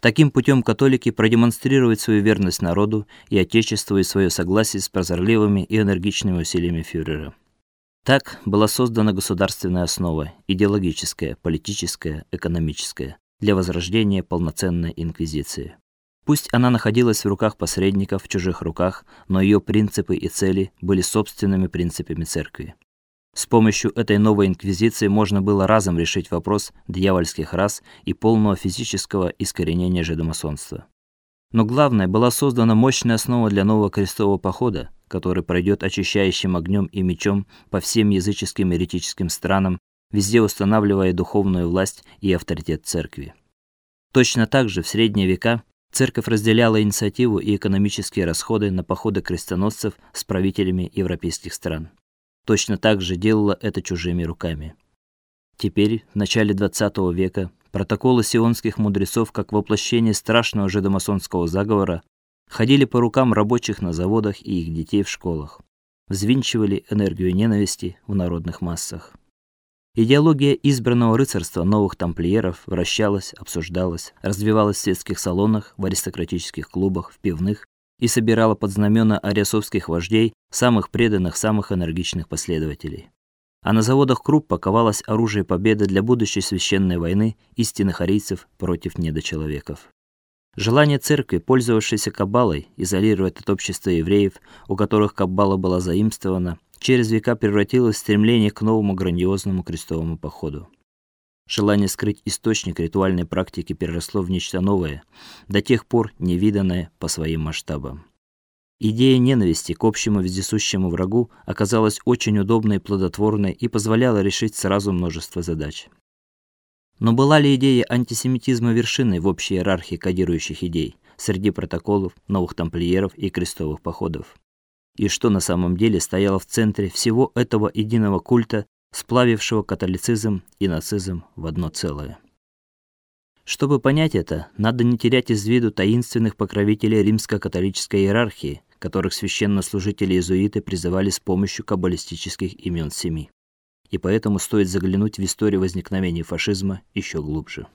Таким путем католики продемонстрируют свою верность народу и отечеству и свое согласие с прозорливыми и энергичными усилиями фюрера. Так была создана государственная основа идеологическая, политическая, экономическая для возрождения полноценной инквизиции. Пусть она находилась в руках посредников, в чужих руках, но ее принципы и цели были собственными принципами церкви. С помощью этой новой инквизиции можно было разом решить вопрос дьявольских рас и полного физического искоренения жидомасонства. Но главное, была создана мощная основа для нового крестового похода, который пройдет очищающим огнем и мечом по всем языческим и еретическим странам, везде устанавливая духовную власть и авторитет церкви. Точно так же в средние века церковь разделяла инициативу и экономические расходы на походы крестоносцев с правителями европейских стран точно так же делала это чужими руками. Теперь, в начале XX века, протоколы сионских мудрецов, как воплощение страшного жидомасонского заговора, ходили по рукам рабочих на заводах и их детей в школах, взвинчивали энергию ненависти в народных массах. Идеология избранного рыцарства новых тамплиеров вращалась, обсуждалась, развивалась в светских салонах, в аристократических клубах, в пивных и собирала под знамена ариасовских вождей самых преданных, самых энергичных последователей. А на заводах Круп паковалось оружие победы для будущей священной войны истинных арийцев против недочеловеков. Желание церкви, пользовавшейся каббалой, изолировать от общества евреев, у которых каббала была заимствована, через века превратилось в стремление к новому грандиозному крестовому походу. Желание скрыть источник ритуальной практики переросло в нечто новое, до тех пор невиданное по своим масштабам. Идея ненависти к общему вездесущему врагу оказалась очень удобной и плодотворной и позволяла решить сразу множество задач. Но была ли идея антисемитизма вершиной в общей иерархии кодирующих идей среди протоколов новых тамплиеров и крестовых походов? И что на самом деле стояло в центре всего этого единого культа сплавившего католицизм и нацизм в одно целое. Чтобы понять это, надо не терять из виду таинственных покровителей римско-католической иерархии, которых священнослужители иезуиты призывали с помощью каббалистических имен семи. И поэтому стоит заглянуть в историю возникновения фашизма еще глубже.